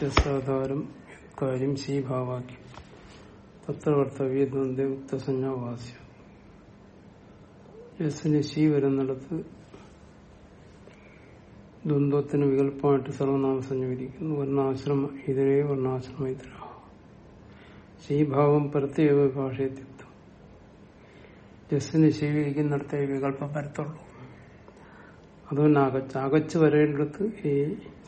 ജസാധാരം കാര്യം ശീഭാവാക്യം തത്ര കർത്തവ്യ ദ്വന്ദ്വ ഉക്തസഞ്ജാവാസ്യ ജസ്സിന് ശീ വരുന്നിടത്ത് ദ്വന്ദ്വത്തിന് വികല്പമായിട്ട് സർവനാമസഞ്ജ വിരിക്കുന്നു വർണാശ്രമ ഇതരേ വർണാശ്രമ ഇതര. ശീഭാവം പ്രത്യേക ഭാഷയെത്തിത്വം ജസ്സിന് ശീവിരിക്കുന്നിടത്തെ വികല്പം വരത്തുള്ളൂ. അതുകൊണ്ട് അകച്ച് അകച്ച് വരേണ്ടടുത്ത് ഈ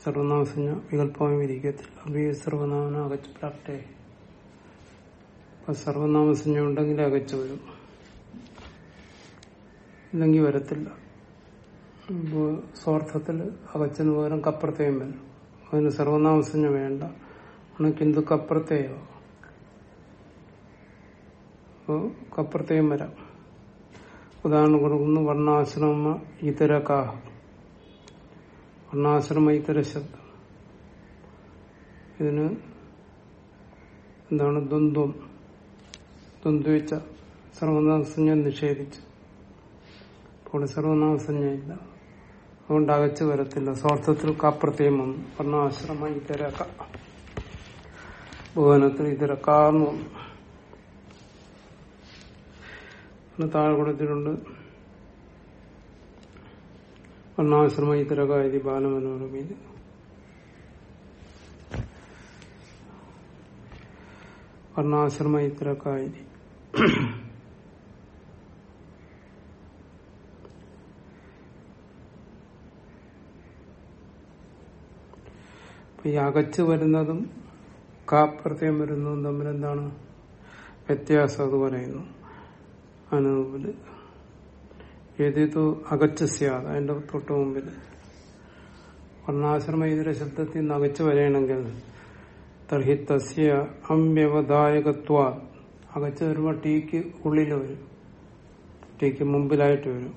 സർവനാമസഞ്ജ വികല്പമായി വിരിക്കത്തില്ല അപ്പൊ ഈ സർവനാമന അകച്ച് പ്രാപ്തേ അപ്പൊ സർവനാമസഞ്ജ ഉണ്ടെങ്കിൽ അകച്ച് വരും. ഇല്ലെങ്കിൽ വരത്തില്ല. സ്വാർത്ഥത്തിൽ അകച്ചെന്ന് പകരം കപ്രത്തെയും വരും. അതിന് സർവനാമസഞ്ജ വേണ്ട. കിന്തു കപ്രത്തെയോ അപ്പോ കപ്രത്തെയും വരാം. ഉദാഹരണം കൊടുക്കുന്നു വർണാശ്രമ ഇതരകാ വർണാശ്രമ ഇതര ശബ്ദം. ഇതിന് എന്താണ് ദ്വന്ദ്വം? ദ്വന്ദ്വിച്ച സർവനാമസഞ്ജ നിഷേധിച്ചു. അപ്പോൾ സർവനാമസഞ്ജയില്ല അതുകൊണ്ട് അകച്ചു വരത്തില്ല. സ്വാർത്ഥത്തിൽ കാപ്രത്യം വന്നു. വർണാശ്രമ ക. ഭുവനത്തിൽ ഇതര കാർന്നു താഴെ കൊടുത്തിട്ടുണ്ട് വർണാശ്രമ ഇതരക ഇത് ബാലമനോരമയിൽ വർണാശ്രമ ഇതരക ഈ അകച്ച് വരുന്നതും കാപ്രത്യം വരുന്നതും തമ്മിൽ എന്താണ് വ്യത്യാസം അത് പറയുന്നു. അനുപിൽ ഏതേതോ അകച്ചസ്യാത്. അതിന്റെ തൊട്ട് മുമ്പിൽ. വർണാശ്രമ ഇതര ശബ്ദത്തിൽ നിന്ന് അകച്ചു വരണമെങ്കിൽ തർഹി തസ്യ അവ്യവദായകത്വ അകച്ച് വരുമ്പോൾ ടീക്ക് ഉള്ളിൽ വരും. ടീക്ക് മുമ്പിലായിട്ട് വരും.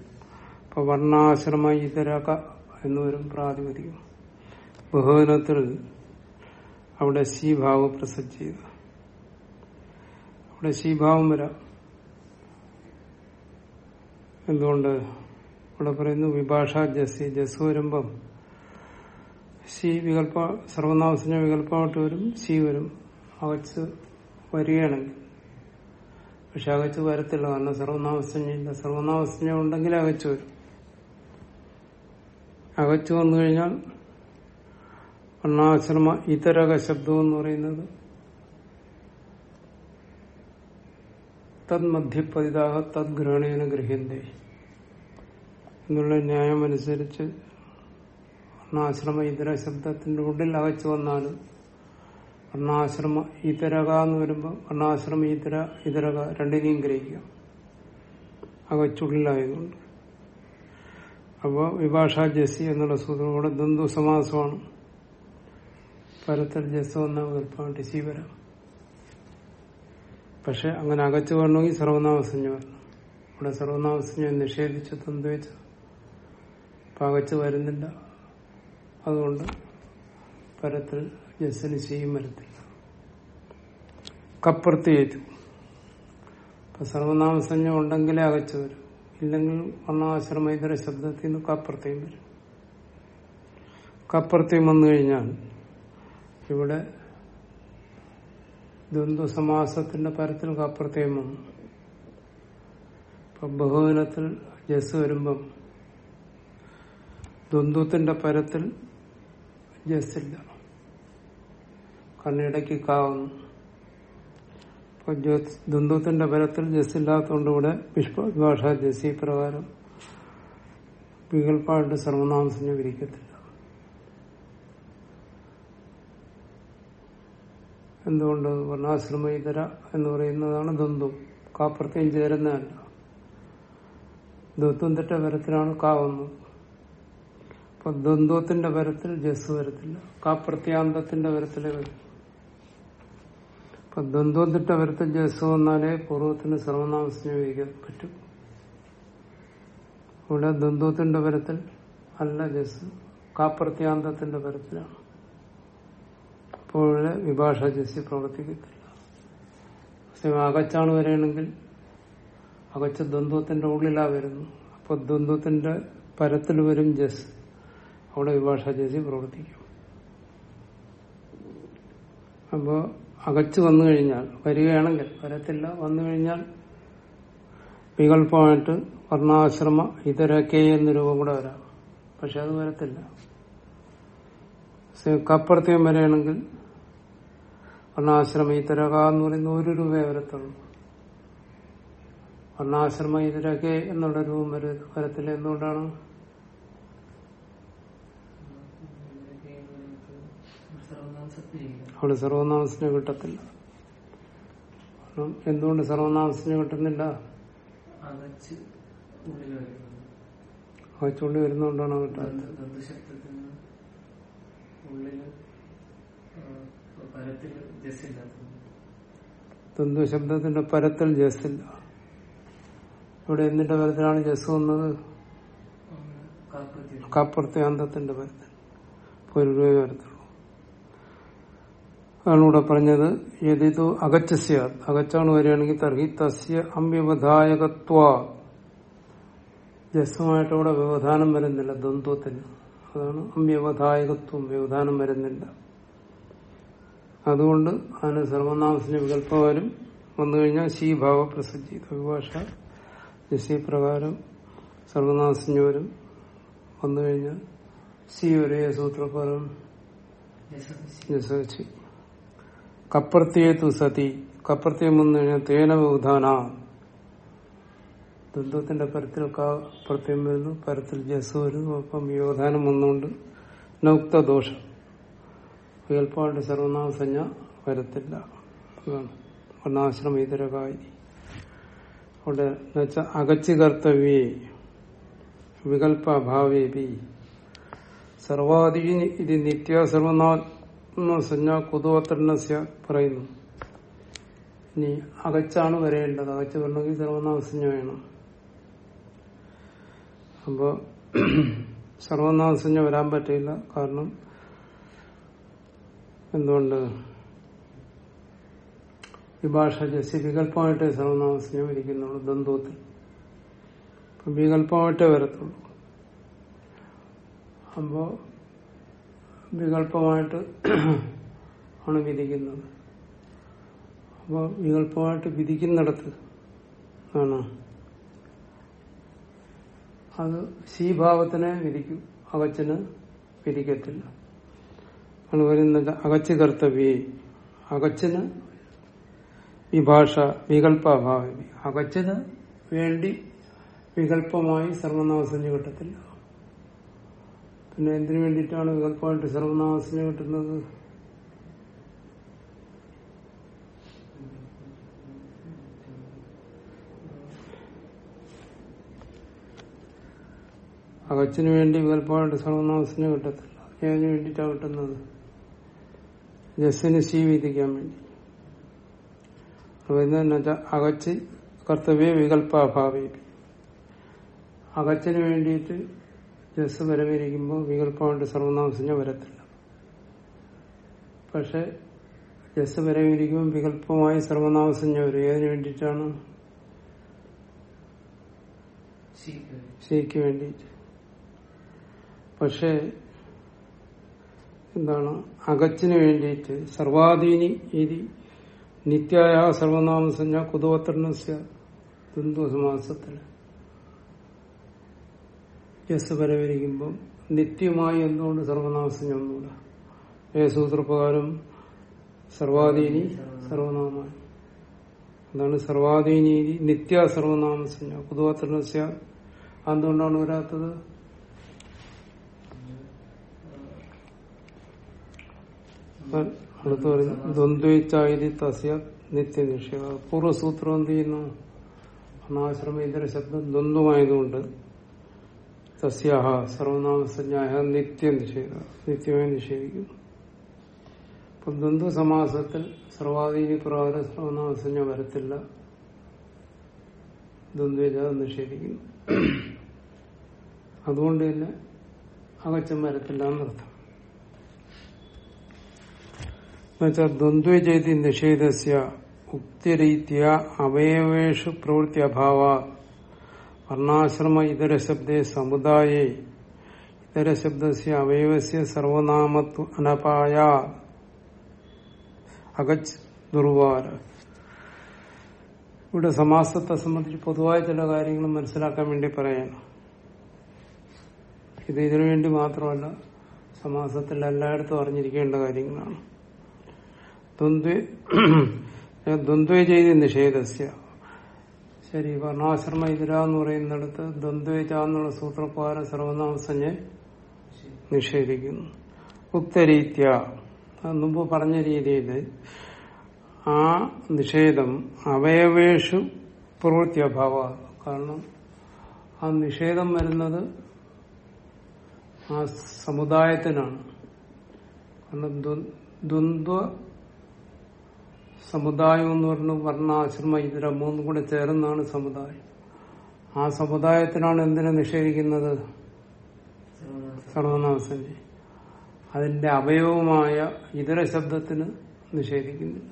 അപ്പൊ വർണാശ്രമ ഇതരക എന്ന് വരും പ്രാതിപതികം ബഹുവനത്തിൽ അവിടെ ശീഭാവ് പ്രസജ് ചെയ്തു അവിടെ ശീഭാവം വരാം. എന്തുകൊണ്ട് ഇവിടെ പറയുന്നു? വിഭാഷ ജസ്സി ജസ് വരുമ്പം ശി വികല്പ സർവനാമസിന് വികല്പമായിട്ട് വരും ശി വരും. അകച്ച് വരികയാണെങ്കിൽ. പക്ഷെ അകച്ച് വരത്തില്ല. കാരണം സർവനാമസഞ്ജയില്ല. സർവനാമസഞ്ജ ഉണ്ടെങ്കിൽ അകച്ച് വരും. അകച്ചു വന്നു കഴിഞ്ഞാൽ വർണാശ്രമ ഇതരക ശബ്ദം എന്ന് പറയുന്നത് തദ് മധ്യപതിതാഹ തദ് ഗ്രഹണേന ഗ്രഹ്യന്തേ എന്നുള്ള ന്യായം അനുസരിച്ച് വർണാശ്രമ ഇതര ശബ്ദത്തിന്റെ ഉള്ളിൽ അകച്ചു വന്നാലും വർണാശ്രമ ഇതരക എന്ന് വരുമ്പോൾ വർണാശ്രമ ഇതര ഇതരക രണ്ടിനെയും ഗ്രഹിക്കാം. അകച്ചുള്ളിലായതുകൊണ്ട് അപ്പോൾ വിഭാഷ ജസി എന്നുള്ള സൂത്രം കൂടെ ദ്വന്ദ്വ സമാസമാണ് പരത്തിൽ ജസ് വന്ന വികല്പമായിട്ട് ശി വരാം പക്ഷെ അങ്ങനെ അകച്ചു വരണമെങ്കിൽ സർവനാമസഞ്ജ. വരണം ഇവിടെ സർവനാമസഞ്ജ നിഷേധിച്ചു തന്തുവെച്ച. അകച്ചു വരുന്നില്ല. അതുകൊണ്ട് പരത്തിൽ ജസ്സിന് ചെയ്യും വരത്തില്ല. കപ്പുറത്തേറ്റു അപ്പൊ സർവനാമസഞ്ജ ഉണ്ടെങ്കിലേ അകച്ചു വരും. ഇല്ലെങ്കിൽ വർണാശ്രമ ഇതര ശബ്ദത്തിൽ നിന്ന് കപ്പുറത്തേയും വരും. കപ്പുറത്തേയും വന്നു കഴിഞ്ഞാൽ ഇവിടെ ദ്വന്ദ്വസമാസത്തിന്റെ പരത്തിൽ കപ്പുറത്തേയും വന്നു ഇപ്പൊ ബഹുവനത്തിൽ ജസ് വരുമ്പം ദ്വന്ദ്വത്തിന്റെ പരത്തിൽ ജസ്സില്ല. ഇല്ല കണ്ണിടയ്ക്ക് കാവുന്നു അപ്പൊ ദ്വന്ദ്വത്തിന്റെ പരത്തിൽ ജസ്സില്ലാത്തതുകൊണ്ട് ഇവിടെ വിഭാഷ ജസ്സി പ്രകാരം വികല്പമായിട്ട് സർവനാമസിനെ വിരിക്കത്തില്ല എന്തുകൊണ്ട് വർണാശ്രമ ഇതര എന്ന് പറയുന്നതാണ് ദ്വന്ദ്വം കാപ്രത്യം ചേരുന്നതല്ല. ദ്വന്ദ്വത്തിന്റെ പരത്തിലാണ് കാവുന്നത് അപ്പൊ ദ്വന്ദ്വത്തിന്റെ പരത്തിൽ ജസ് വരത്തില്ല. കാപ്രത്യാന്തത്തിന്റെ പരത്തിലേ വരും. അപ്പൊ ദ്വന്ദ്വത്തിന്റെ പരത്തിൽ ജസ് വന്നാലേ പൂർവത്തിന് സർവനാമസഞ്ജ ഉപയോഗിക്കാൻ പറ്റും. ഇവിടെ ദ്വന്ദ്വത്തിന്റെ പരത്തിൽ അല്ല ജസ് കാപ്രത്യാന്തത്തിന്റെ പരത്തിലാണ്. അപ്പോൾ വിഭാഷ ജസി പ്രവർത്തിക്കത്തില്ല അകച്ചാണ് വരികയാണെങ്കിൽ അകച്ച ദ്വന്ദ്വത്തിന്റെ ഉള്ളിലാ വരുന്നു. അപ്പൊ ദ്വന്ദ്വത്തിന്റെ പരത്തിൽ വരും ജസ് അവിടെ വിഭാഷ ജസി പ്രവർത്തിക്കും. അപ്പോ അകച്ചു വന്നു കഴിഞ്ഞാൽ വരികയാണെങ്കിൽ വരത്തില്ല വന്നു കഴിഞ്ഞാൽ വികല്പമായിട്ട് വർണാശ്രമ ഇതരക്കെ എന്ന രൂപം കൂടെ വരാം. പക്ഷെ അത് വരത്തില്ല. കപ്പർത്തിയം വരെയാണെങ്കിൽ വർണാശ്രമ ഇതരക എന്ന് പറയുന്ന ഒരു രൂപയെ വരത്തുള്ളൂ. വർണാശ്രമ ഇതരക്കെ എന്നുള്ള രൂപം വര വരത്തില്ല. എന്തുകൊണ്ടാണ്? അവിടെ സർവനാമസിനെ കിട്ടത്തില്ല. എന്തുകൊണ്ട് സർവനാമസിനെ കിട്ടുന്നില്ല? അകച്ചുള്ളി വരുന്നതുകൊണ്ടാണ് കിട്ടാത്തത് ബന്ധ- ബന്ധശബ്ദത്തിന് ഉള്ളിൽ ആ, പരത്തിൽ ജസ്സില്ലാത്തത് തന്തു ശബ്ദത്തിന്റെ പരത്തിൽ ജസ്സില്ല. ഇവിടെ എന്തിന്റെ പരത്തിലാണ് ജസ് വന്നത്? കാപ്പത്തി കാപ്പുറത്യാന്തത്തിന്റെ പരത്തിൽ. പൊരുവേ പരത്തുള്ളൂ വരത്തുള്ളൂ അതാണ് ഇവിടെ പറഞ്ഞത് യതിതു അകച്ചസ്യ അകച്ചാണ് വരികയാണെങ്കിൽ തർഹി തസ്യ അമ്യവധായകത്വ. ജസ്സുമായിട്ട് വ്യവധാനം വരുന്നില്ല ദ്വന്ദ്വത്തിന്. അതാണ് അമ്യവധായകത്വം വ്യവധാനം വരുന്നില്ല. അതുകൊണ്ട് അതിന് സർവനാമസിന് വികല്പം വരും വന്നു കഴിഞ്ഞാൽ ശീഭാവ പ്രസിദ്ധി വിഭാഷ ജസി പ്രകാരം സർവനാമസിന് വരും. വന്നു കഴിഞ്ഞാൽ സി ഒരേ സൂത്രപ്രകാരം ജസി തു സതി. കപ്രത്യം വന്നു കഴിഞ്ഞാൽ തേന ബഹുധാന ദുന്ധത്തിന്റെ പരത്തിൽ പ്രത്യം വരുന്നു. പരത്തിൽ ജസ് വരുന്നു. അപ്പം യോധാനം വന്നുകൊണ്ട് നൗക്ത ദോഷം. വികല്പമായിട്ട് സർവനാമസഞ്ജ വരത്തില്ല. വർണാശ്രമ ഇതരകായി അവിടെ എന്നുവെച്ചാൽ അകച്ചു കർത്തവ്യേ വികല്പ ബി സർവാധീന ഇത് നിത്യ സർവനാത്മസഞ്ജ കുതുവത്രണ പറയുന്നു. ഇനി അകച്ചാണ് വരേണ്ടത്. അകച്ച് വരണമെങ്കിൽ സർവനാമസഞ്ജ വേണം. അപ്പോ സർവനാമസഞ്ജ വരാൻ പറ്റില്ല. കാരണം എന്തുകൊണ്ട് ഈ ഭാഷ വികല്പമായിട്ടേ ഇരിക്കുന്നുള്ളൂ ദ്വന്ദ്വത്തിൽ. അപ്പം വികല്പമായിട്ടേ വരത്തുള്ളൂ. അപ്പോ വികല്പമായിട്ട് ആണ് വിധിക്കുന്നത്. അപ്പോൾ വികല്പമായിട്ട് വിധിക്കുന്നിടത്ത് ആണ് അത് ശീഭാവത്തിനെ വിധിക്കും അവച്ചന് വിധിക്കത്തില്ല. ആണ് പറയുന്നത് അകച്ച് കർത്തവ്യേ അകച്ചിന് വിഭാഷ വികല്പാഭാവി അകച്ചിന് വേണ്ടി വികല്പമായി സർവനാമസഞ്ജ കിട്ടത്തില്ല. പിന്നെ എന്തിനു വേണ്ടിയിട്ടാണ് വികല്പമായിട്ട് സർവനാമസഞ്ജ കിട്ടുന്നത്? അകച്ചിനു വേണ്ടി വികല്പമായിട്ട് സർവനാമസഞ്ജ കിട്ടത്തില്ല. ഏതിനു വേണ്ടിയിട്ടാണ് കിട്ടുന്നത്? ജസ്സിന് ശീ വിധിക്കാൻ വേണ്ടി അപ്പൊ അകച്ച് കർത്തവ്യ വികല്പാഭാവി അകച്ചിന് വേണ്ടിയിട്ട് ജസ് വരവേരിക്കുമ്പോൾ വികല്പമായിട്ട് സർവനാമസഞ്ജ വരത്തില്ല. പക്ഷെ ജസ് വരവേരിക്കുമ്പോൾ വികല്പമായി സർവനാമസഞ്ജ വരും. ഏതിനു വേണ്ടിയിട്ടാണ്? ശരിക്കു വേണ്ടിയിട്ട്. പക്ഷെ എന്താണ്? അകച്ചിന് വേണ്ടിയിട്ട് സർവാധീനി ഇതി നിത്യായ സർവനാമസഞ്ജ കുതുവത്രണസ്യ ദ്വന്ദ്വസമാസത്തിൽ യസ് വരവിരിക്കുമ്പം നിത്യമായി എന്തുകൊണ്ട് സർവനാമസഞ്ജ ഒന്നുകൂടെ ഏ സൂത്രപ്രകാരം സർവാധീനി സർവനാമായി എന്താണ് സർവാധീനി നിത്യ സർവനാമസഞ്ജ കുതുവത്രണസ്യ എന്തുകൊണ്ടാണ് വരാത്തത്? അടുത്ത് പറഞ്ഞു ദ്വന്ദ്വിച്ചായി തസ്യ നിത്യനിഷേധ പൂർവസൂത്രം എന്ത് ചെയ്യുന്നു? അനാശ്രമ ഇതര ശബ്ദം ദ്വന്ദ്വമായതുകൊണ്ട് തസ്യാഹ സർവനാമസഞ്ജായ നിത്യനിഷേധ നിത്യമായി നിഷേധിക്കുന്നു. അപ്പൊ ദ്വന്ദ്വ സമാസത്തിൽ സർവാധീനി പ്രകാരം സർവനാമസഞ്ജ വരത്തില്ല. ദ്വന്ദ്വില്ലാതെ നിഷേധിക്കുന്നു. അതുകൊണ്ട് തന്നെ അകച്ചം വരത്തില്ല എന്നർത്ഥം. എന്നുവെച്ചാൽ ദ്വന്ദ്വചേതി നിഷേധസ്യ ഉക്തിരീത്യ അവയവേഷു പ്രവൃത്തി അഭാവ. വർണാശ്രമ ഇതര ശബ്ദേ സമുദായേ. ഇതര ശബ്ദസ്യ അവയവസ്യ സർവനാമത്വ അനപായ. അകച്ച് ദുർവാര. ഇവിടെ സമാസത്തെ സംബന്ധിച്ച് പൊതുവായ ചില കാര്യങ്ങൾ മനസ്സിലാക്കാൻ വേണ്ടി പറയണം ഇത് ഇതിനു വേണ്ടി മാത്രമല്ല സമാസത്തിൽ എല്ലായിടത്തും അറിഞ്ഞിരിക്കേണ്ട കാര്യങ്ങളാണ്. ദ്വന്ദ്വ ദ്വന്ദ്വ ചെയ്ത് നിഷേധസ്യ. ശരി വർണാശ്രമ ഇതിര എന്ന് പറയുന്നിടത്ത് ദ്വന്ദ്വേജ എന്നുള്ള സൂത്രപ്രകാരം സർവനാമസഞ്ജെ നിഷേധിക്കുന്നു. ഉക്തരീത്യ മുമ്പ് പറഞ്ഞ രീതിയിൽ ആ നിഷേധം അവയവേഷു പ്രവൃത്തി അഭാവ കാരണം ആ നിഷേധം വരുന്നത് ആ സമുദായത്തിനാണ്. കാരണം ദ്വ- ദ്വന്ദ്വ സമുദായം എന്ന് പറഞ്ഞു വർണ ആശ്രമ ഇതര മൂന്നും കൂടെ ചേർന്നാണ് സമുദായം. ആ സമുദായത്തിനാണ് എന്തിനെ നിഷേധിക്കുന്നത്? സർവനാമസഞ്ജി അതിന്റെ അവയവമായ ഇതര ശബ്ദത്തിന് നിഷേധിക്കുന്നില്ല.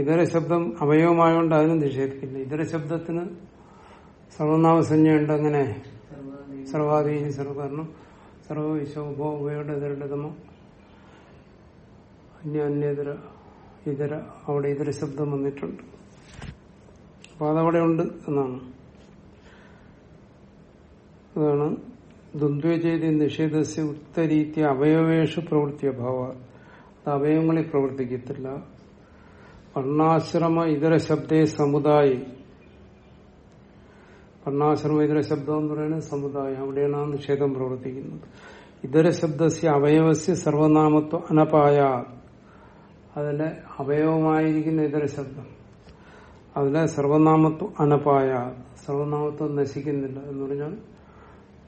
ഇതര ശബ്ദം അവയവമായോണ്ട് അതിന് നിഷേധിക്കില്ല ഇതര ശബ്ദത്തിന് സർവനാമസഞ്ജയുണ്ട് അങ്ങനെ. സർവാധീനി സർവകരണം സർവവിശോഭോ ഉപയുടെ ഇതരതമോ അന്യ അന്യതര ഇതര അവിടെ ഇതര ശബ്ദം വന്നിട്ടുണ്ട്. അപ്പൊ അതവിടെ ഉണ്ട് എന്നാണ്. അതാണ് ദ്വന്ദ്വചേതി നിഷേധസ്യ ഉക്തരീത്യ അവയവേഷു പ്രവൃത്തിയ അഭാവ അത് അവയവങ്ങളിൽ പ്രവർത്തിക്കത്തില്ല. വർണാശ്രമ ഇതര ശബ്ദേ സമുദായി. വർണാശ്രമ ഇതര ശബ്ദം എന്ന് പറയുന്നത് സമുദായം. അവിടെയാണ് ആ നിഷേധം പ്രവർത്തിക്കുന്നത്. ഇതര ശബ്ദസ്യ അവയവസ്യ സർവനാമത്വ അനപായ. അതിലെ അവയവമായിരിക്കുന്ന ഇതര ശബ്ദം. അതിലെ സർവനാമത്വ അനപായ. സർവനാമത്വം നശിക്കുന്നില്ല എന്ന് പറഞ്ഞാൽ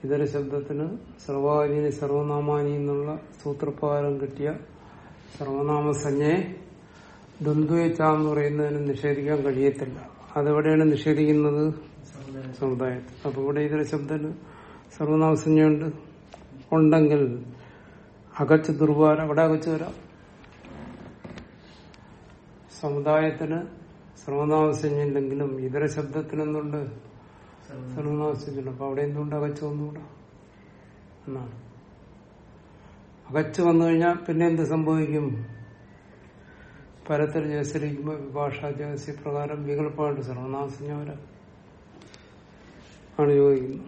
ഇതര ശബ്ദത്തിന് സർവാധീനി സർവനാമാനി എന്നുള്ള സൂത്രപ്രകാരം കിട്ടിയ സർവനാമസഞ്ജയെ ദ്വന്ദ്വേച്ച എന്ന് പറയുന്നതിന് നിഷേധിക്കാൻ കഴിയത്തില്ല. അതെവിടെയാണ് നിഷേധിക്കുന്നത്? സമുദായത്തിൽ. അപ്പൊ ഇവിടെ ഇതര ശബ്ദത്തിന് സർവനാമസഞ്ജയുണ്ട് ഉണ്ടെങ്കിൽ അകച്ച് ദുർവാര അവിടെ അകച്ചു വരാം. സമുദായത്തിന് സർവനാമസഞ്ജയുണ്ടെങ്കിലും ഇതര ശബ്ദത്തിനെന്തുണ്ട്? സർവനാമസഞ്ജയുണ്ട് അപ്പൊ അവിടെ എന്തുകൊണ്ട് അകച്ചു വന്നുകൂടാ? എന്നാണ്. അകച്ചു വന്നു കഴിഞ്ഞാൽ പിന്നെ എന്ത് സംഭവിക്കും? പരത്തിൽ ജയസരിക്കുമ്പോൾ വിഭാഷാ ജയസി പ്രകാരം വികല്പമായിട്ട് സർവനാമസഞ്ജവര ആണ് ചോദിക്കുന്നത്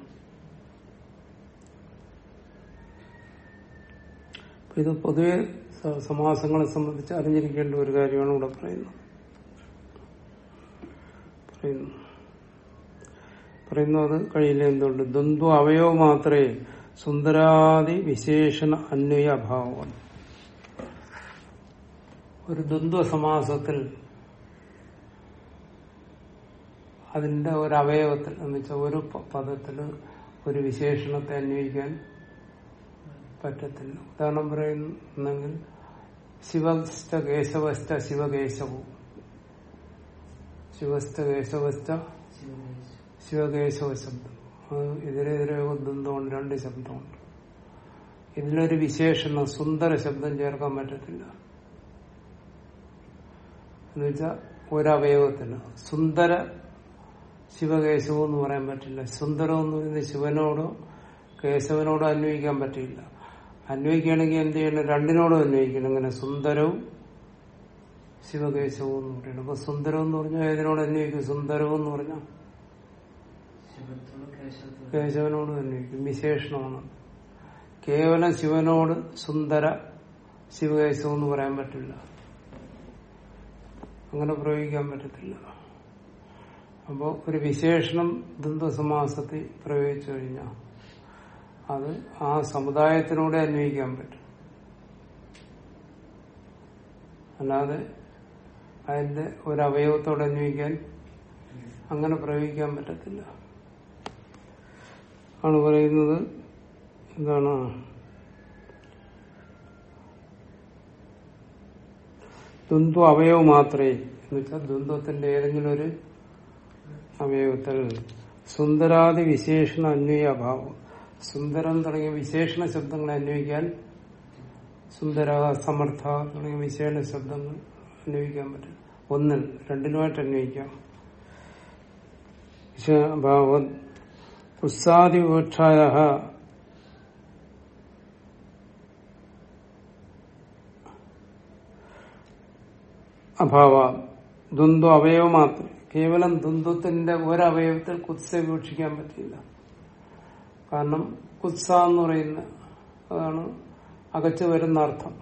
ഇത് പൊതുവെ സമാസങ്ങളെ സംബന്ധിച്ച് അറിഞ്ഞിരിക്കേണ്ട ഒരു കാര്യമാണ് ഇവിടെ പറയുന്നത്. പറയുന്നു. പറയുന്നു അത് കഴിയില്ല എന്തുകൊണ്ട്? ദ്വന്ദ്വ അവയോ മാത്രമേ സുന്ദരാദി വിശേഷണ അന്വയ അഭാവമാണ് ഒരു ദ്വന്ദ്വ സമാസത്തിൽ അതിന്റെ ഒരു അവയവത്തിൽ എന്ന് വെച്ചാൽ ഒരു പദത്തിൽ ഒരു വിശേഷണത്തെ അന്വയിക്കാൻ പറ്റത്തില്ല. ഉദാഹരണം പറയുന്നെങ്കിൽ ശിവസ്ഥ കേശവസ്ഥ ശിവകേശവും. ശിവസ്ഥ കേശവസ്ഥ ശിവകേശവ ശബ്ദം. എതിരെതിരെ ദ്വന്ദ്വമുണ്ട് രണ്ട് ശബ്ദമുണ്ട്. ഇതിലൊരു വിശേഷണം സുന്ദര ശബ്ദം ചേർക്കാൻ പറ്റത്തില്ല. എന്നുവെച്ചാ ഒരവയവത്തിന്. സുന്ദര ശിവകേശവും എന്ന് പറയാൻ പറ്റില്ല. സുന്ദരം എന്ന് പറയുന്നത് ശിവനോടോ കേശവനോടോ അന്വയിക്കാൻ പറ്റില്ല അന്വയിക്കുകയാണെങ്കിൽ എന്ത് ചെയ്യണം? രണ്ടിനോടും അന്വയിക്കണം അങ്ങനെ സുന്ദരവും ശിവകേശവും എന്ന് പറയണം അപ്പൊ സുന്ദരം എന്ന് പറഞ്ഞാൽ ഏതിനോട് അന്വയിക്കും സുന്ദരവും എന്ന് പറഞ്ഞാൽ കേശവനോട് അന്വയിക്കും വിശേഷണമാണ്. കേവലം ശിവനോട് സുന്ദര ശിവകേശവും എന്ന് പറയാൻ പറ്റില്ല. അങ്ങനെ പ്രയോഗിക്കാൻ പറ്റത്തില്ല. അപ്പോ ഒരു വിശേഷണം ദ്വന്ദ്വസമാസത്തിൽ പ്രയോഗിച്ചു കഴിഞ്ഞാൽ അത് ആ സമുദായത്തിനൂടെ അന്വയിക്കാൻ പറ്റും. അല്ലാതെ അതിന്റെ ഒരവയവത്തോടെ അന്വയിക്കാൻ അങ്ങനെ പ്രയോഗിക്കാൻ പറ്റത്തില്ല. ആണ് പറയുന്നത് എന്താണ്? ദ്വന്ദ്വ അവയവ് എന്ന് വെച്ചാൽ ദ്വന്ദ്വത്തിന്റെ ഏതെങ്കിലും ഒരു അവയവത്തിൽ സുന്ദരാദി വിശേഷണ അന്വയ അഭാവം സുന്ദരം തുടങ്ങിയ വിശേഷണ ശബ്ദങ്ങളെ അന്വയിക്കാൻ സുന്ദര സമർത്ഥ തുടങ്ങിയ വിശേഷണ ശബ്ദങ്ങൾ അന്വയിക്കാൻ പറ്റും. ഒന്നിൽ രണ്ടിനുമായിട്ട് അന്വയിക്കാം. ഭാവം ഉത്സാദി വിവക്ഷായ അഭാവ ദ്വന്ദ്വ അവയവമാത്രം. കേവലം ദ്വന്ദ്വത്തിന്റെ ഒരവയവത്തിൽ കുത്സ വീക്ഷിക്കാൻ പറ്റില്ല. കാരണം കുത്സ എന്ന് പറയുന്ന അതാണ് അകച്ചു വരുന്ന അർത്ഥം.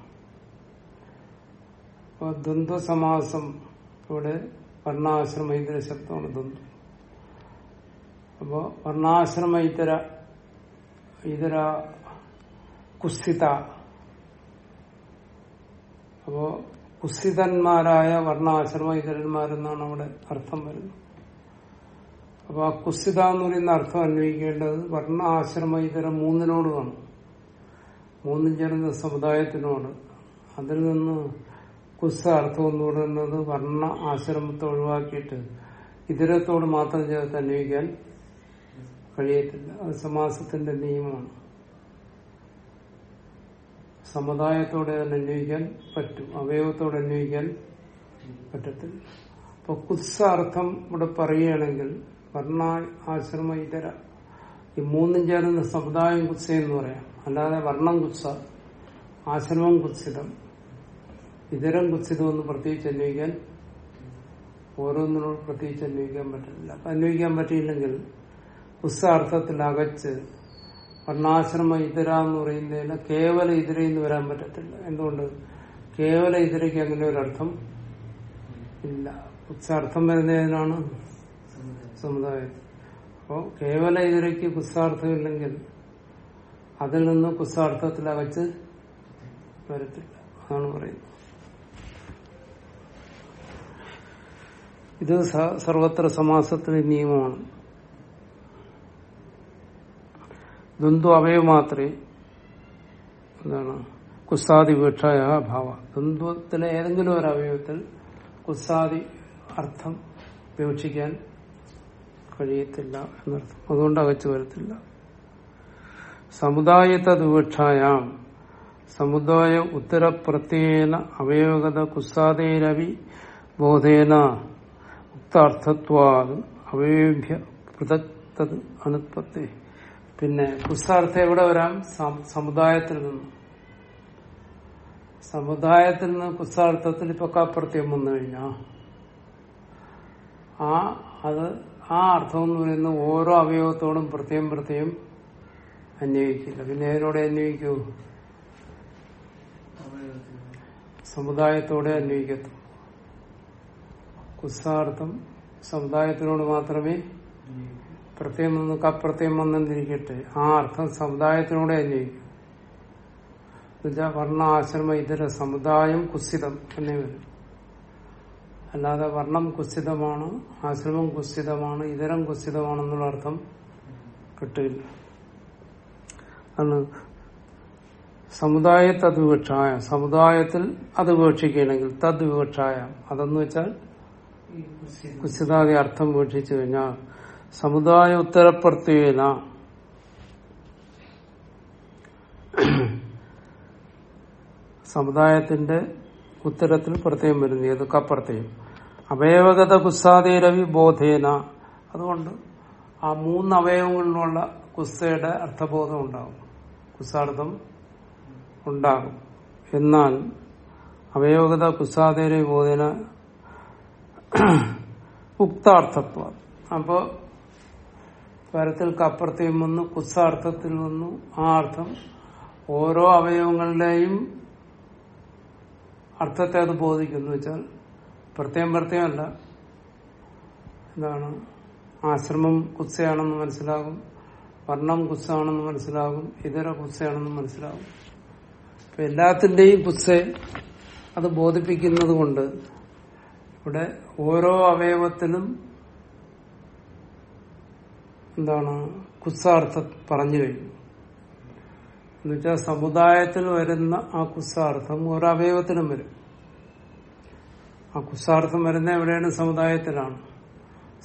അപ്പൊ ദ്വന്ദ്വ സമാസം ഇവിടെ വർണാശ്രമ ഇതര ശബ്ദമാണ് ദ്വന്ദ് അപ്പോ വർണാശ്രമ ഇതര ഇതര അപ്പോ കുസ്ഥിതന്മാരായ വർണാശ്രമ ഇതരന്മാരെന്നാണ് അവിടെ അർത്ഥം വരുന്നത്. അപ്പൊ ആ കുസ്യത എന്ന് പറയുന്ന അർത്ഥം അന്വയിക്കേണ്ടത് വർണ ആശ്രമ ഇതരം മൂന്നിനോടുമാണ് മൂന്നും ചേർന്ന സമുദായത്തിനോട്. അതിൽ നിന്ന് കുസ്സ അർത്ഥം എന്ന് പറയുന്നത് വർണ ആശ്രമത്തെ ഒഴിവാക്കിയിട്ട് ഇതരത്തോട് മാത്രം ചേർത്ത് അന്വയിക്കാൻ കഴിയത്തില്ല. അത് സമാസത്തിന്റെ നിയമമാണ്. സമുദായത്തോടെ തന്നെ അന്വയിക്കാൻ പറ്റും. അവയവത്തോടെ അന്വയിക്കാൻ പറ്റത്തില്ല. അപ്പൊ കുസ്സ അർത്ഥം ഇവിടെ പറയുകയാണെങ്കിൽ വർണ ആശ്രമ ഇതര ഈ മൂന്നും ചേർന്ന സമുദായം കുത്സ എന്ന് പറയാം. അല്ലാതെ വർണം കുത്സ ആശ്രമം കുത്സിതം ഇതരം കുത്സിതം എന്ന് പ്രത്യേകിച്ച് അന്വയിക്കാൻ ഓരോന്നിനോട് പ്രത്യേകിച്ച് അന്വയിക്കാൻ പറ്റില്ല. അപ്പൊ അന്വയിക്കാൻ പറ്റിയില്ലെങ്കിൽ കുസ്സ അർത്ഥത്തിൽ അകച്ച് വർണാശ്രമ ഇതര എന്ന് പറയുന്നതിന് കേവല ഇതര എന്ന് വരാൻ പറ്റത്തില്ല. എന്തുകൊണ്ട്? കേവല ഇതരയ്ക്ക് അങ്ങനെ ഒരർത്ഥം ഇല്ല. കുത്സാർത്ഥം വരുന്നതിനാണ് സമുദായം അപ്പോ കേവല ഇതരയ്ക്ക് കുസ്താർത്ഥമില്ലെങ്കിൽ അതിൽ നിന്ന് കുസ്സാർത്ഥത്തിൽ അകച്ച് വരത്തില്ല. അതാണ് പറയുന്നത്. ഇത് സർവത്ര സമാസത്തിന്റെ നിയമമാണ്. ദ്വന്ദ്വ അവയവ മാത്രമേ എന്താണ് കുസ്സാദി വീക്ഷായ ഭാവ. ദ്വന്ദ്വത്തിലെ ഏതെങ്കിലും ഒരു അവയവത്തിൽ കുസ്സാദി അർത്ഥം വിവക്ഷിക്കാൻ കഴിയത്തില്ല എന്നർത്ഥം. അതുകൊണ്ട് അകച്ചു വരത്തില്ല. സമുദായത്തെ സമുദായ ഉത്തരപ്രത്യേന അവയോഗത കുസാദേരവി ബോധേന ഉക്താർത്ഥത്വാത് അവയവ്യ പൃഥക്തത് അനുത്പത്തി. പിന്നെ കുസാർത്ഥ എവിടെ വരാം? സമുദായത്തിൽ നിന്ന്. സമുദായത്തിൽ നിന്ന് കുസാർത്ഥത്തിൽ ഇപ്പൊ കാപ്രത്യം വന്നു കഴിഞ്ഞാ ആ അത് ആ അർത്ഥം എന്ന് പറയുന്ന ഓരോ അവയവത്തോടും പ്രത്യേകം പ്രത്യേകം അന്വയിക്കില്ല. പിന്നെ ഏതിനോടെ അന്വയിക്കൂ? സമുദായത്തോടെ അന്വയിക്കത്തു. കുസ്സാർത്ഥം സമുദായത്തിനോട് മാത്രമേ പ്രത്യേകം വന്ന് കപ്രത്യം വന്നെന്നിരിക്കട്ടെ. ആ അർത്ഥം സമുദായത്തിനോടെ അന്വയിക്കും. വർണ ആശ്രമ ഇതര സമുദായം കുസിതം എന്നേ വരും. അല്ലാതെ വർണം കുസിതമാണ് ആശ്രമം കുസിതമാണ് ഇതരം കുസിതമാണെന്നുള്ള അർത്ഥം കിട്ടില്ല അന്ന് സമുദായത്തെ അത് സമുദായത്തിൽ അത് വിവക്ഷിക്കുകയാണെങ്കിൽ തദ് വിവക്ഷായ അതെന്ന് വെച്ചാൽ കുസിതാദി അർത്ഥം വീക്ഷിച്ചു കഴിഞ്ഞാൽ സമുദായ ഉത്തരപ്രത്യേന സമുദായത്തിന്റെ ഉത്തരത്തിൽ പ്രത്യേകം വരുന്നു. ഏത് കപ്രത്യം അവയവഗത കുസ്താദേരവി ബോധേന. അതുകൊണ്ട് ആ മൂന്ന് അവയവങ്ങളിലുള്ള കുസ്സയുടെ അർത്ഥബോധം ഉണ്ടാകും. കുസ്സാർത്ഥം ഉണ്ടാകും. എന്നാൽ അവയവഗത കുസ്സാദേര ബോധേന ഉക്താർത്ഥത്വ. അപ്പോൾ പരത്തിൽക്ക് അപ്പുറത്തേയും വന്നു കുസ്സാർത്ഥത്തിൽ വന്നു. ആ അർത്ഥം ഓരോ അവയവങ്ങളുടെയും അർത്ഥത്തെ അത് ബോധിക്കുന്നു വെച്ചാൽ പ്രത്യേകം പ്രത്യേകമല്ല എന്താണ് ആശ്രമം കുസയാണെന്ന് മനസ്സിലാകും വർണം കുത്സാണെന്ന് മനസ്സിലാകും ഇതര കുസയാണെന്ന് മനസ്സിലാകും. അപ്പൊ എല്ലാത്തിന്റെയും കുത്സ അത് ബോധിപ്പിക്കുന്നത് കൊണ്ട് ഇവിടെ ഓരോ അവയവത്തിനും എന്താണ് കുസാർത്ഥം പറഞ്ഞു കഴിഞ്ഞു. എന്നുവെച്ചാൽ സമുദായത്തിൽ വരുന്ന ആ കുസ്സാർത്ഥം ഓരോ അവയവത്തിനും വരും. ആ കുസ്സാർത്ഥം വരുന്ന എവിടെയാണ്? സമുദായത്തിലാണ്.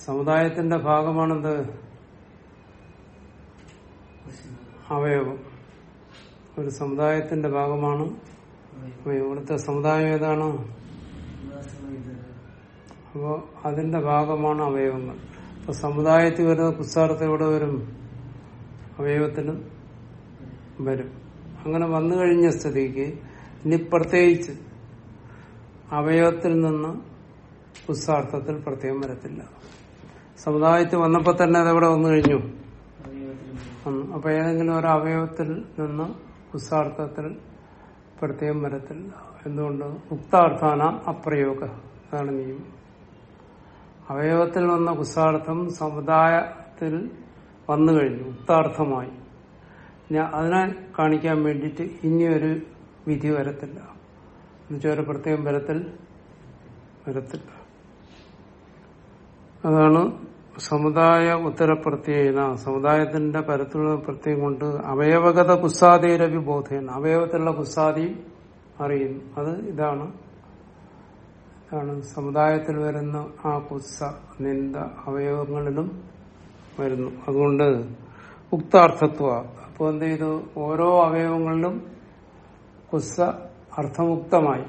സമുദായത്തിന്റെ ഭാഗമാണെന്ത്? അവയവം. ഒരു സമുദായത്തിന്റെ ഭാഗമാണ് ഇവിടുത്തെ സമുദായം ഏതാണ്? അപ്പോ അതിന്റെ ഭാഗമാണ് അവയവങ്ങൾ. അപ്പൊ സമുദായത്തിൽ വരുന്ന കുസ്സാർത്ഥം എവിടെ വരും? അവയവത്തിനും വരും. അങ്ങനെ വന്നു കഴിഞ്ഞ സ്ഥിതിക്ക് ഇനി പ്രത്യേകിച്ച് അവയവത്തിൽ നിന്ന് കുസ്സാർത്ഥത്തിൽ പ്രത്യേകം വരത്തില്ല. സമുദായത്തിൽ വന്നപ്പോ തന്നെ അതെവിടെ വന്നു കഴിഞ്ഞു. അപ്പൊ ഏതെങ്കിലും ഒരു അവയവത്തിൽ നിന്ന് കുസ്സാർത്ഥത്തിൽ പ്രത്യേകം വരത്തില്ല. എന്തുകൊണ്ട്? മുക്താർത്ഥാന അപ്രയോഗ. അതാണ് നിയമം. അവയവത്തിൽ വന്ന കുസാർത്ഥം സമുദായത്തിൽ വന്നു കഴിഞ്ഞു. ഉക്താർത്ഥമായി ഇനി അതിനെ കാണിക്കാൻ വേണ്ടിയിട്ട് ഇനിയൊരു വിധി വരത്തില്ല. എന്നുവെച്ചാൽ ഒരു പ്രത്യേകം വരത്തിൽ വരത്തില്ല. അതാണ് സമുദായ ഉത്തരപ്രത്യേന സമുദായത്തിന്റെ പരത്തിലുള്ള പ്രത്യേകം കൊണ്ട് അവയവഗത കുസ്സാദിരവി ബോധേന അവയവത്തിലുള്ള കുസ്സാദി അറിയുന്നു. അത് ഇതാണ്. ഇതാണ് സമുദായത്തിൽ വരുന്ന ആ കുസ്സ നിന്ദ അവയവങ്ങളിലും വരുന്നു. അതുകൊണ്ട് ഉക്താർത്ഥത്വ അപ്പോൾ എന്ത് ചെയ്തു? ഓരോ അവയവങ്ങളിലും കുസ്സ അർത്ഥമുക്തമായി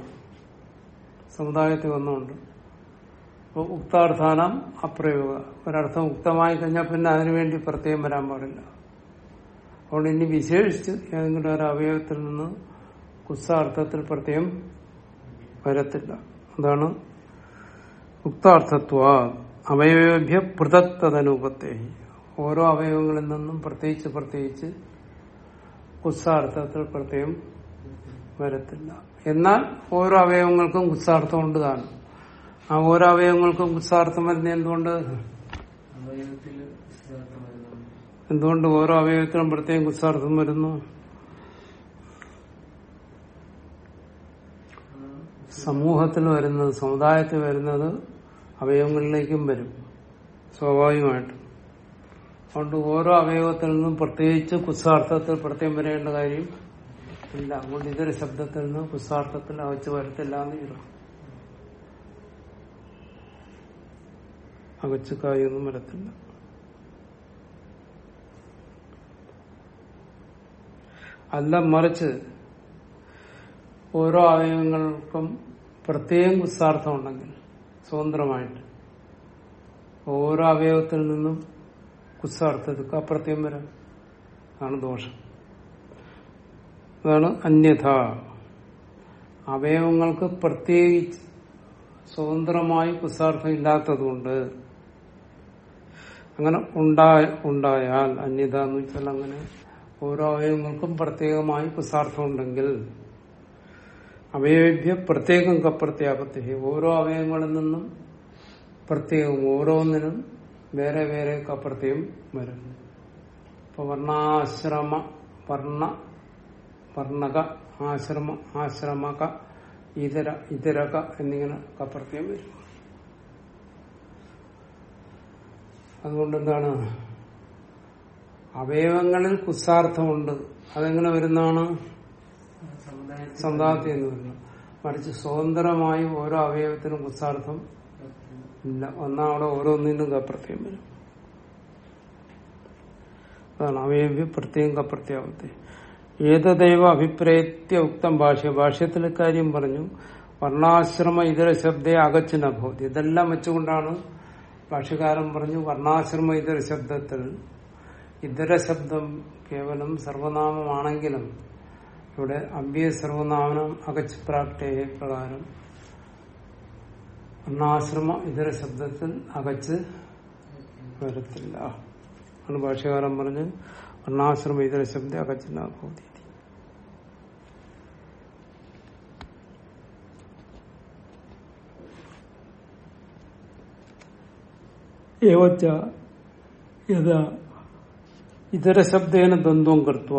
സമുദായത്തിൽ വന്നുകൊണ്ട്. അപ്പോൾ ഉക്താർത്ഥാനം അപ്രയോഗ. ഒരർത്ഥം ഉക്തമായി കഴിഞ്ഞാൽ പിന്നെ അതിനുവേണ്ടി പ്രത്യേകം വരാൻ പാടില്ല. അതുകൊണ്ട് ഇനി വിശേഷിച്ച് ഏതെങ്കിലും ഒരു അവയവത്തിൽ നിന്ന് കുസ്സാർത്ഥത്തിൽ പ്രത്യേകം വരത്തില്ല. അതാണ് ഉക്താർത്ഥത്വ. അവയവഭ്യ പൃഥക്തനുപത്തെ ഓരോ അവയവങ്ങളിൽ നിന്നും പ്രത്യേകിച്ച് പ്രത്യേകിച്ച് കുസ്സാർത്ഥത്തിൽ പ്രത്യേകം വരത്തില്ല. എന്നാൽ ഓരോ അവയവങ്ങൾക്കും കുസ്സാർത്ഥം ഉണ്ട് താനും ആ ഓരോ അവയവങ്ങൾക്കും കുസ്സാർത്ഥം വരുന്ന എന്തുകൊണ്ട്? എന്തുകൊണ്ട് ഓരോ അവയവത്തിനും പ്രത്യേകം കുസ്സാർത്ഥം വരുന്നു? സമൂഹത്തിൽ വരുന്നത് സമുദായത്തിൽ വരുന്നത് അവയവങ്ങളിലേക്കും വരും. സ്വാഭാവികമായിട്ടും. അതുകൊണ്ട് ഓരോ അവയവത്തിൽ നിന്നും പ്രത്യേകിച്ച് കുസ്സാർത്ഥത്തിൽ പ്രത്യേകം വരേണ്ട കാര്യം ഇല്ല. അതുകൊണ്ട് ഇതൊരു ശബ്ദത്തിൽ നിന്ന് കുസ്സാർത്ഥത്തിൽ അവച്ച് വരത്തില്ല എന്ന് ഇല്ല. അകച്ച് കായൊന്നും വരത്തില്ല. അല്ല മറിച്ച് ഓരോ അവയവങ്ങൾക്കും പ്രത്യേകം കുസ്സാർത്ഥം ഉണ്ടെങ്കിൽ സ്വതന്ത്രമായിട്ട് ഓരോ അവയവത്തിൽ നിന്നും കുസ്സാർത്ഥത്തിൽ അപ്രത്യം വരാം. അതാണ് ദോഷം. അതാണ് അന്യഥ. അവയവങ്ങൾക്ക് പ്രത്യേകിച്ച് സ്വതന്ത്രമായി കുസ്സാർത്ഥം ഇല്ലാത്തതുകൊണ്ട് അങ്ങനെ ഉണ്ടായ ഉണ്ടായാൽ അന്യത എന്ന് വെച്ചാൽ അങ്ങനെ ഓരോ അവയവങ്ങൾക്കും പ്രത്യേകമായി കുസ്സാർത്ഥം ഉണ്ടെങ്കിൽ അവയവ്യ പ്രത്യേകം കപ്രത്യാപത്തി ഓരോ അവയവങ്ങളിൽ നിന്നും പ്രത്യേകം ഓരോന്നിനും വേറെ വേറെ കപ്രത്യം വരുന്നു ഇപ്പൊ വർണാശ്രമ വർണ വർണക ആശ്രമ ആശ്രമക ഇതര ഇതരക എന്നിങ്ങനെ കപ്രത്യം വരും. അതുകൊണ്ട് എന്താണ്? അവയവങ്ങളിൽ കുസാർത്ഥമുണ്ട്. അതെങ്ങനെ വരുന്നതാണ്? സന്താത്തി എന്ന് പറയുന്നത് മറിച്ച് സ്വതന്ത്രമായി ഓരോ അവയവത്തിനും കുസ്സാർത്ഥം ഇല്ല. വന്നാൽ അവിടെ ഓരോന്നിനും കപ്രത്യം വരും. അതാണ് അവയവ്യ പ്രത്യേകം കപ്രത്യാവത്തെ ഏതദൈവ അഭിപ്രേത്യ ഉക്തം ഭാഷ്യ ഭാഷ്യത്തിൽ കാര്യം പറഞ്ഞു. വർണാശ്രമ ഇതര ശബ്ദേ അകച്ചിന ഭവതി. ഇതെല്ലാം വെച്ചുകൊണ്ടാണ് ഭാഷ്യകാരൻ പറഞ്ഞു വർണാശ്രമ ഇതര ശബ്ദത്തിൽ. ഇതര ശബ്ദം കേവലം സർവനാമമാണെങ്കിലും ഇവിടെ അഭ്യ സർവനാമനം അകച്ച് പ്രാപ്തേ പ്രകാരം വർണാശ്രമ ഇതര ശബ്ദത്തിൽ അകച്ച് വരത്തില്ല. ആണ് ഭാഷകാരൻ പറഞ്ഞ് വർണാശ്രമ ഇതര ശബ്ദ അകച്ചില്ല ഭവതി ഏവച്ച യഥാ ഇതര ശബ്ദേന ദ്വന്ദ്വം കൃത്വ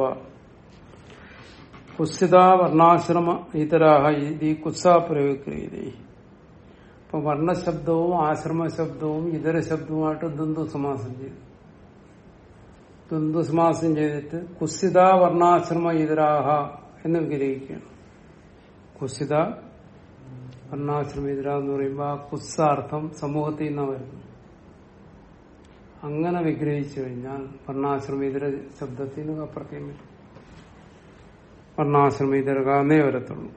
കുസ്യത വർണാശ്രമ ഇതരാഹ ഈ കുസ്സ ഇപ്പൊ വർണശബ്ദവും ആശ്രമശബ്ദവും ഇതര ശബ്ദവുമായിട്ട് ദ്വന്ദ്വ സമാസം ചെയ്തു. ദ്വന്ദ്വ സമാസം ചെയ്തിട്ട് കുസിത വർണാശ്രമ ഇതരാഹ എന്ന് വിഗ്രഹിക്കുകയാണ്. കുസിത വർണാശ്രമ ഇതര എന്ന് പറയുമ്പോൾ ആ കുസ്സാർത്ഥം സമൂഹത്തിൽ നിന്നാണ് വരുന്നത്. അങ്ങനെ വിഗ്രഹിച്ചു കഴിഞ്ഞാൽ വർണാശ്രമ ഇതര ശബ്ദത്തിൽ നിന്ന് അപ്രത്യം വരും. വർണാശ്രമ ഇതരകാന്നേ വരത്തുള്ളൂ.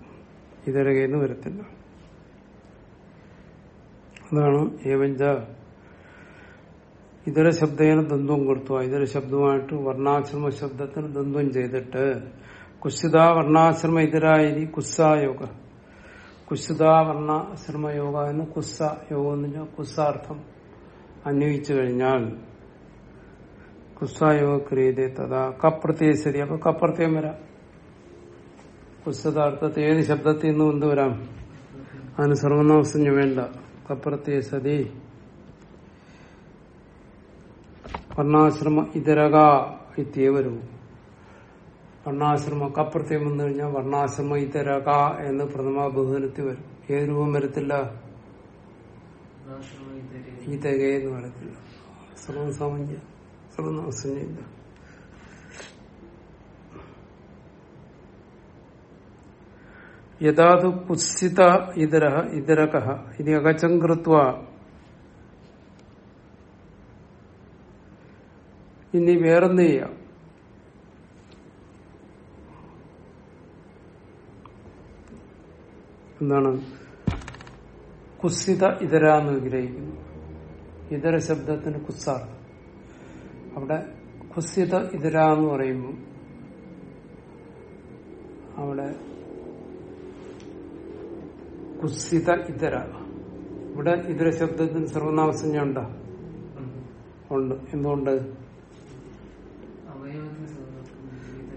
ഇതരകയെന്ന് വരത്തില്ല. അതാണ് ഏവഞ്ച ഇതര ശബ്ദേന ദ്വന്ദ്വം കൊടുത്തു. ഇതര ശബ്ദമായിട്ട് വർണാശ്രമ ശബ്ദത്തിന് ദ്വന്ദ്വം ചെയ്തിട്ട്. കുശിത വർണാശ്രമ ഇതരായി കുസ്സായോഗ വർണാശ്രമ യോഗ എന്ന് കുസ്സ യോഗം എന്ന് വെച്ചാൽ കുസ്സാർത്ഥം അന്വയിച്ചു കഴിഞ്ഞാൽ കുസ്സായോഗ ക്രിയത തഥാ കപ്രത്യ ശരി അപ്പൊ കപ്രത്യം വരാം. കുസ്സതാർത്ഥത്തെ ഏത് ശബ്ദത്തിൽ നിന്നും എന്ത് വരാം? അതിന് സർവനാമസഞ്ജ വേണ്ട. കപ്രത്യ സതി വർണാശ്രമ ഇതരക ഇത്യവരും വർണാശ്രമ കപ്രത്യം വന്നു കഴിഞ്ഞാൽ വർണാശ്രമ ഇതരക എന്ന് പ്രഥമ ബഹുജനത്തിൽ വരും. ഏത് രൂപം വരത്തില്ല? ഈ തകയെന്ന് വരത്തില്ല. സർവസാമന്യ സർവനാമസഞ്ജയില്ല യഥാതു കുത്സിത ഇതര ഇതരക. ഇനി അകച്ചം കൃത്വ. ഇനി വേറെന്ത് ചെയ്യാം? എന്താണ്? കുസിത ഇതര എന്ന് വിഗ്രഹിക്കുന്നു. ഇതര ശബ്ദത്തിന് കുസ്സാണ് അവിടെ കുസിത ഇതര എന്ന് പറയുമ്പോൾ അവിടെ കുസിത ഇതര. ഇവിടെ ഇതര ശബ്ദത്തിന് സർവനാമസഞ്ജ ഉണ്ടോ. ഉണ്ട് എന്തുകൊണ്ട്?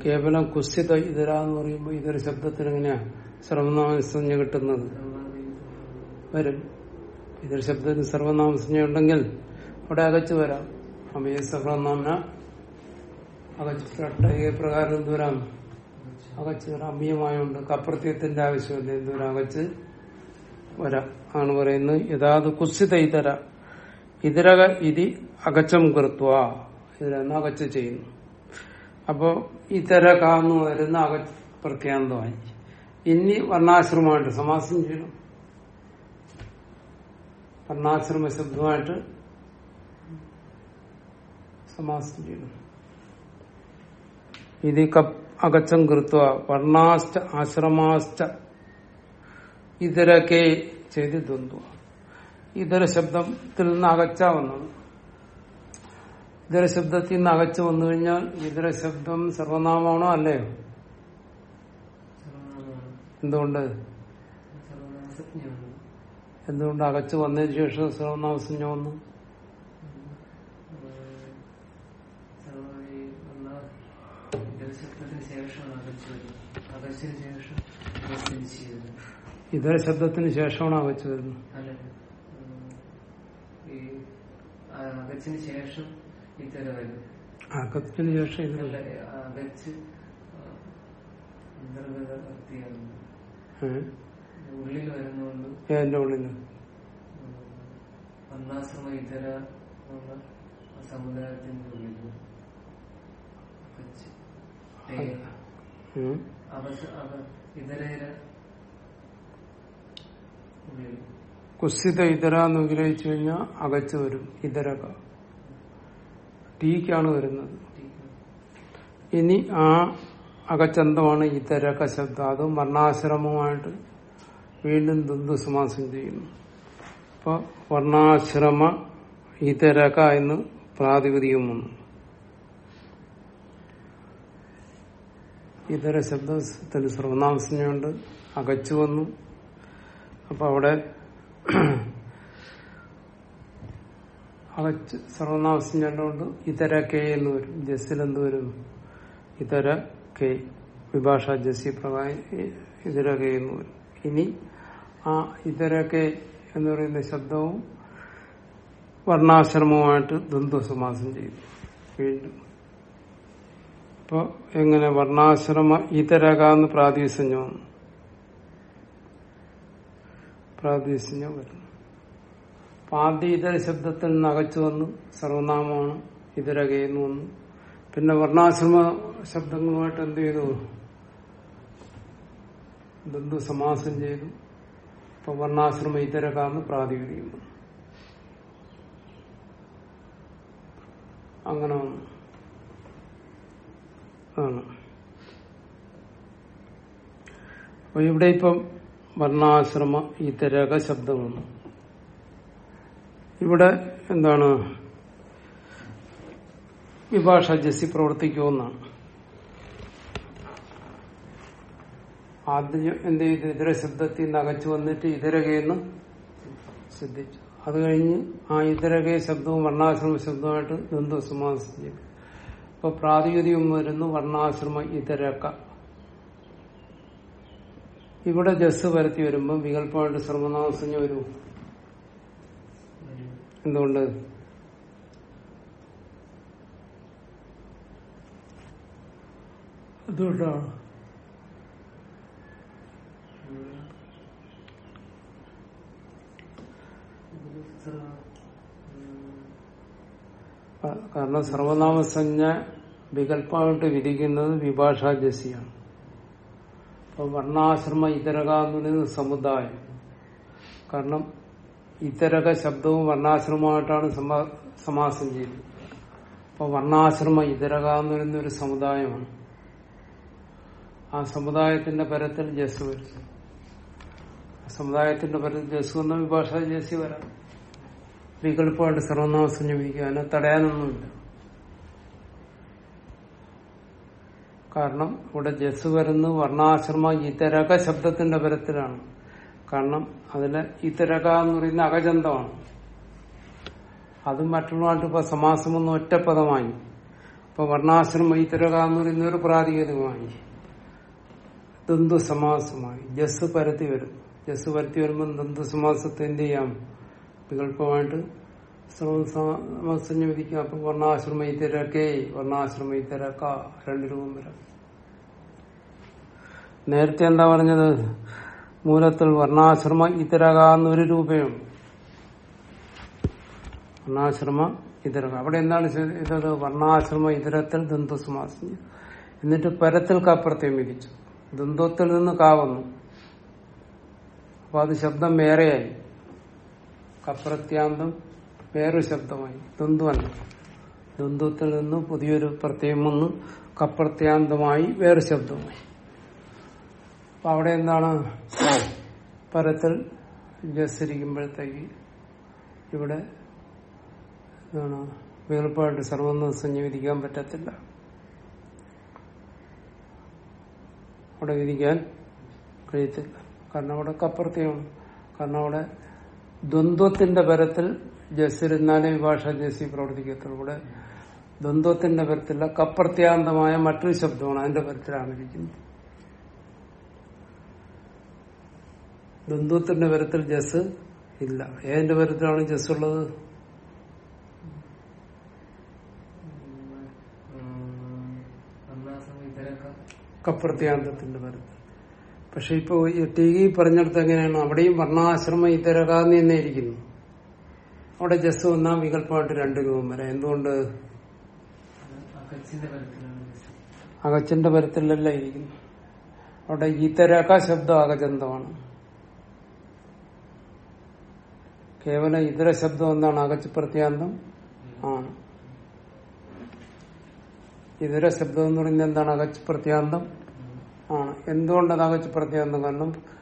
കേവലം കുസിത ഇതര എന്ന് പറയുമ്പോൾ ഇതര ശബ്ദത്തിന് എങ്ങനെയാ സർവനാമസഞ്ജ കിട്ടുന്നത്? വരും. ഇതര ശബ്ദത്തിന് സർവനാമസഞ്ജ ഉണ്ടെങ്കിൽ അവിടെ അകച്ചു വരാം. അമയ സർവനാമന അകച്ചിട്ട് പ്രകാരം എന്തുവരാം? അകച്ചു വരാം. അമ്യമായുണ്ട് കപ്രത്യത്തിന്റെ ആവശ്യമില്ല. എന്തുവരാം? അകച്ച് വരാം ആണ് പറയുന്നത്. യഥാത് കുസിത ഇതര ഇതി അകച്ചം കൃത്വ ഇതിലെന്ന് അകച്ച് ചെയ്യുന്നു. അപ്പോ ഇതരക എന്ന് വരുന്ന അക പ്രത്യാന്തമായി. ഇനി വർണാശ്രമമായിട്ട് സമാസം ചെയ്യണം. വർണാശ്രമ ശബ്ദമായിട്ട് സമാസം ചെയ്യണം. ഇത് അകച്ചം കൃത്വ വർണാശ്ച ആശ്രമാശ്ച ഇതരക്കെ ചെയ്ത് ദ്വന്ദ്വ ഇതര ശബ്ദത്തിൽ നിന്ന് അകച്ച വന്നത്. ഇതര ശബ്ദത്തിൽ നിന്ന് അകച്ചു വന്നു കഴിഞ്ഞാൽ ഇതര ശബ്ദം സർവനാമാണോ അല്ലയോ എന്തുകൊണ്ട്? എന്തുകൊണ്ട് അകച്ചു വന്നതിന് ശേഷം സർവനാമസഞ്ജ വന്നു? ശേഷം ഇതര ശബ്ദത്തിന് ശേഷമാണ് അകച്ചു വരുന്നത്. അകത്തിന് അകച്ചിന് ശേഷം ഇത്തര വരും അകത്തിന് ശേഷം ഇതര അകച്ച്? ഉള്ളിൽ ഉള്ളിൽ ഇതര സമുദായത്തിന്റെ ഉള്ളിൽ കുസിത ഇതര എന്ന് വിഗ്രഹിച്ചു കഴിഞ്ഞാൽ അകച്ചു വരും. ഇതരക. ടീക്കാണ് വരുന്നത്. ഇനി ആ അകച്ചന്തമാണ് ഇതരക ശബ്ദം. അത് വർണാശ്രമമായിട്ട് വീണ്ടും ദുന്ദു സമാസം ചെയ്യുന്നു. അപ്പൊ വർണാശ്രമ ഇതരക എന്ന് പ്രാതിപതികം വന്നു ഇതര ശബ്ദത്തിന് സർവനാമസഞ്ജയുണ്ട് അകച്ചു വന്നു. അപ്പൊ അവിടെ അകച്ച് സർവനാമസഞ്ജയുണ്ട് ഇതര കെ എന്ന് വരും. ജസ്സിൽ എന്ത് വരും. ഇതര കെ. വിഭാഷ ജസ്സി പ്രകാരം ഇതര കെ എന്ന് വരും. ഇനി ആ ഇതര കെ എന്ന് പറയുന്ന ശബ്ദവും വർണാശ്രമവുമായിട്ട് ദ്വന്ദ്വസമാസം ചെയ്തു വീണ്ടും. അപ്പൊ എങ്ങനെ? വർണാശ്രമ ഇതരക എന്ന് പ്രാതിസഞ്ജം പ്രാതിസഞ്ജം വരുന്നു ആദ്യ ഇതര ശബ്ദത്തിൽ നിന്ന് അകച്ചു വന്നു. സർവനാമമാണ് ഇതരകയെന്ന് വന്നു. പിന്നെ വർണാശ്രമ ശബ്ദങ്ങളുമായിട്ട് എന്ത് ചെയ്തു? ബന്ധു സമാസം ചെയ്തു. ഇപ്പൊ വർണാശ്രമ ഇതരകാന്ന് പ്രാതിപതിക്കുന്നു അങ്ങനെ ആണ്. അപ്പൊ ഇവിടെ ഇപ്പം വർണാശ്രമ ഇതരക ശബ്ദമാണ്. ഇവിടെ എന്താണ്? വിഭാഷ ജസ്സി പ്രവർത്തിക്കുമെന്നാണ് ആദ്യം എന്ത് ചെയ്തു? ഇതര ശബ്ദത്തിൽ നിന്ന് അകച്ചു വന്നിട്ട് ഇതരകയെന്ന് ശ്രദ്ധിച്ചു അത് കഴിഞ്ഞ് ആ ഇതരകയ ശബ്ദവും വർണാശ്രമ ശബ്ദവുമായിട്ട് ദ്വന്ദ്വ സമാസം ചെയ്തു അപ്പൊ പ്രാതിപതികം വരുന്നു വർണാശ്രമ ഇതരക. ഇവിടെ ജസ് വരുത്തി വരുമ്പോൾ വികല്പമായിട്ട് സർവനാമസഞ്ജ വരും. എന്തുകൊണ്ട്? അതുകൊണ്ടാണ് കാരണം സർവനാമസഞ്ജ വികല്പമായിട്ട് വിധിക്കുന്നത് വിഭാഷാ ജസിയാണ് അപ്പൊ വർണാശ്രമ ഇതരക എന്ന് പറയുന്നത് സമുദായം. കാരണം ഇതരക ശബ്ദവും വർണാശ്രമമായിട്ടാണ് സമ- സമാസം ചെയ്തത് അപ്പൊ വർണാശ്രമ ഇതരക എന്ന് പറയുന്ന ഒരു സമുദായമാണ്. ആ സമുദായത്തിന്റെ പരത്തിൽ ജസ് വരും. സമുദായത്തിന്റെ പരത്തിൽ ജസ് വന്ന വിഭാഷ ജസ് വരാം. വികല്പമായിട്ട് സർവനാമസം വിധിക്കുക അതിനെ തടയാനൊന്നുമില്ല. കാരണം ഇവിടെ ജസ് വരുന്ന വർണാശ്രമ ഇതരക ശബ്ദത്തിന്റെ പരത്തിലാണ്. കാരണം അതിലെ ഇതരക എന്ന് പറയുന്ന അകചന്തമാണ്. അതും മറ്റുള്ളതായിട്ട് ഇപ്പൊ സമാസം ഒന്ന് ഒറ്റപ്പദമായി ഇപ്പൊ വർണാശ്രമ ഇതരക എന്ന് പറയുന്ന ഒരു പ്രാതികമായി ദന്തു സമാസമായി. ജസ് പരത്തി വരും. ജസ് പരത്തി വരുമ്പോൾ ദന്തു സമാസത്തെ എന്ത് ചെയ്യാം? വികല്പമായിട്ട് സർവസമസഞ്ജ വിധിക്കുക അപ്പൊ വർണാശ്രമ ഇതരക്കേ വർണാശ്രമ ഇതരക്ക രണ്ട് രൂപം വരാം. നേരത്തെ എന്താ പറഞ്ഞത്? മൂലത്തിൽ വർണാശ്രമ ഇതരക എന്നൊരു രൂപയും. വർണാശ്രമ ഇതരക. അവിടെ എന്താണ് ചെയ്തത് വർണാശ്രമ ഇതരത്തിൽ ദന്തസമാസം എന്നിട്ട് പരത്തിൽ കപ്പുറത്തേം വിധിച്ചു. ദന്തത്തിൽ നിന്ന് കാവുന്നു അപ്പൊ അത് ശബ്ദം വേറെയായി. കപ്രത്യാന്തം വേറൊരു ശബ്ദമായി. ദ്വന്ദ്വല്ല ദ്വന്ദ്വത്തിൽ നിന്ന് പുതിയൊരു പ്രത്യയം വന്ന്. കപ്രത്യാന്തമായി വേറെ ശബ്ദമായി അപ്പൊ അവിടെ എന്താണ്? പരത്തിൽ ജസ്സിരിക്കുമ്പോഴത്തേക്ക് ഇവിടെ എന്താണ്? വേർപ്പായിട്ട് സർവൊന്നും സംയോജിക്കാൻ പറ്റത്തില്ല. അവിടെ വിധിക്കാൻ കഴിയത്തില്ല. കാരണം അവിടെ കപ്രത്യമാണ് കാരണം അവിടെ ദ്വന്ദ്വത്തിന്റെ പരത്തിൽ ജസ്സിരുന്നാലേ വിഭാഷ ജസ്സി പ്രവർത്തിക്കത്തുള്ളൂ. ഇവിടെ ദ്വന്ദ്വത്തിന്റെ പരത്തില്ല കപ്രത്യാന്തമായ മറ്റൊരു ശബ്ദമാണ് അതിന്റെ പരത്തിലാണ് ഇരിക്കുന്നത് ദ്വന്ദ്വത്തിന്റെ പരത്തിൽ ജസ് ഇല്ല. ഏതിന്റെ പരത്തിലാണ് ജസ് ഉള്ളത്? കപ്രത്യാന്തത്തിന്റെ പരത്തിൽ പക്ഷെ ഇപ്പൊ ടി പറഞ്ഞെടുത്ത് എങ്ങനെയാണ് അവിടെയും വർണാശ്രമ ഇതരകാന്ന് തന്നെ ഇരിക്കുന്നു. അവിടെ ജസ് ഒന്നാം വികല്പമായിട്ട് രണ്ട് രൂപം വരാം. എന്തുകൊണ്ട്? അകച്ചിന്റെ. പരത്തിലല്ല ഇരിക്കുന്നു. അവിടെ ഇതരക ശബ്ദം അകചന്തമാണ്. കേവലം ഇതര ശബ്ദം എന്താണ് അകച്ച് പ്രത്യാന്തം ആണ്. ഇതര ശബ്ദം എന്ന് പറയുന്നത് എന്താണ്? അകച്ച് പ്രത്യാന്തം ആണ്. എന്തുകൊണ്ടത് അകച്ച് പ്രത്യാന്തം കാരണം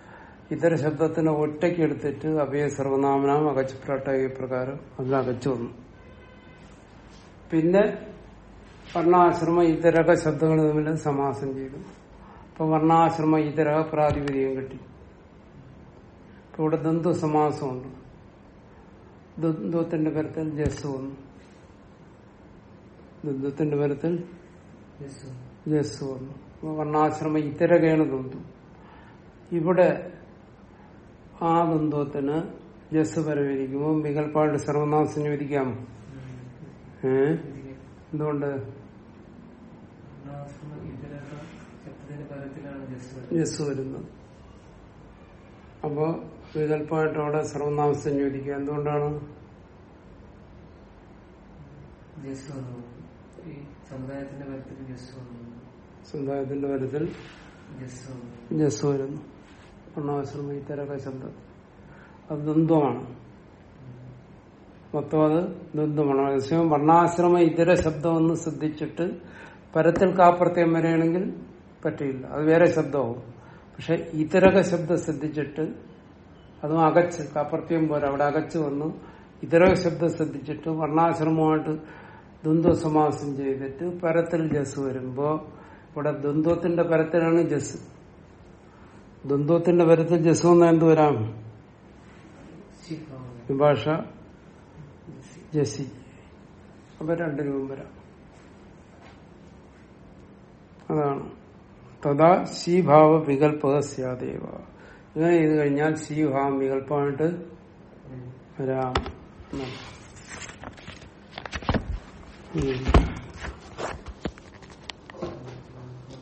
ഇതര ശബ്ദത്തിനെ ഒറ്റയ്ക്ക് എടുത്തിട്ട് അഭയ സർവനാമനാം അകച്ച് പ്രാട്ടക പ്രകാരം അതിൽ അകച്ചു വന്നു. പിന്നെ വർണാശ്രമ ഇതരക ശബ്ദങ്ങൾ തമ്മിൽ സമാസം ചെയ്തു. അപ്പൊ വർണാശ്രമ ഇതരക പ്രാതിപതികം കിട്ടി. ഇപ്പൊ ഇവിടെ ദന്തു സമാസമുണ്ട് ദുദ്വത്തിന്റെ പരത്തിൽ ജസ് വന്നു. ദുദ്വത്തിന്റെ പരത്തിൽ ജസ്. വന്നു. വർണാശ്രമ ഇതരകയാണ് ദന്തു ഇവിടെ ആ ദന്തത്തിന് ജസ് പരമിരിക്കുമ്പോൾ വികല്പമായിട്ട് സർവനാമ വിധിക്കാം ഏ? എന്തുകൊണ്ട്? ജസ് വരുന്നത്. അപ്പോ വികല്പമായിട്ട് അവിടെ സർവനാമസം ചോദിക്കുക എന്തുകൊണ്ടാണ്? സമുദായത്തിന്റെ വന്നു. ജസ് വരുന്നു. വർണാശ്രമ ഇത്തരക ശബ്ദം. അത് ദ്വന്ദ്വമാണ്. മൊത്തം അത് ദ്വന്ദ്വമാണ്. അതേസമയം വർണാശ്രമ ഇതര ശബ്ദം ഒന്ന് ശ്രദ്ധിച്ചിട്ട് പരത്തിൽ കാപ്രത്യം വരെയാണെങ്കിൽ പറ്റില്ല അത് വേറെ ശബ്ദമാവും. പക്ഷെ ഇതരക ശബ്ദം ശ്രദ്ധിച്ചിട്ട് അതും അകച്ച് കാപ്രത്യം പോരാ അവിടെ അകച്ച് വന്നു ഇതരക ശബ്ദം ശ്രദ്ധിച്ചിട്ട് വർണാശ്രമമായിട്ട് ദ്വന്ദ്വ സമാസം ചെയ്തിട്ട് പരത്തിൽ ജസ് വരുമ്പോ ഇവിടെ ദ്വന്ദ്വത്തിന്റെ പരത്തിലാണ് ജസ് ദ്വന്ദ്വത്തിന്റെ പരത്തിൽ ജസു എന്ന എന്ത് വരാം ഭാഷ ജസി. അപ്പൊ രണ്ട് രൂപം വരാം. അതാണ്. തഥാ ശീഭാവ വികല്പ സ്യാദേവ. ഇങ്ങനെ ചെയ്ത് കഴിഞ്ഞാൽ ശീഭാവം വികല്പമായിട്ട് വരാം.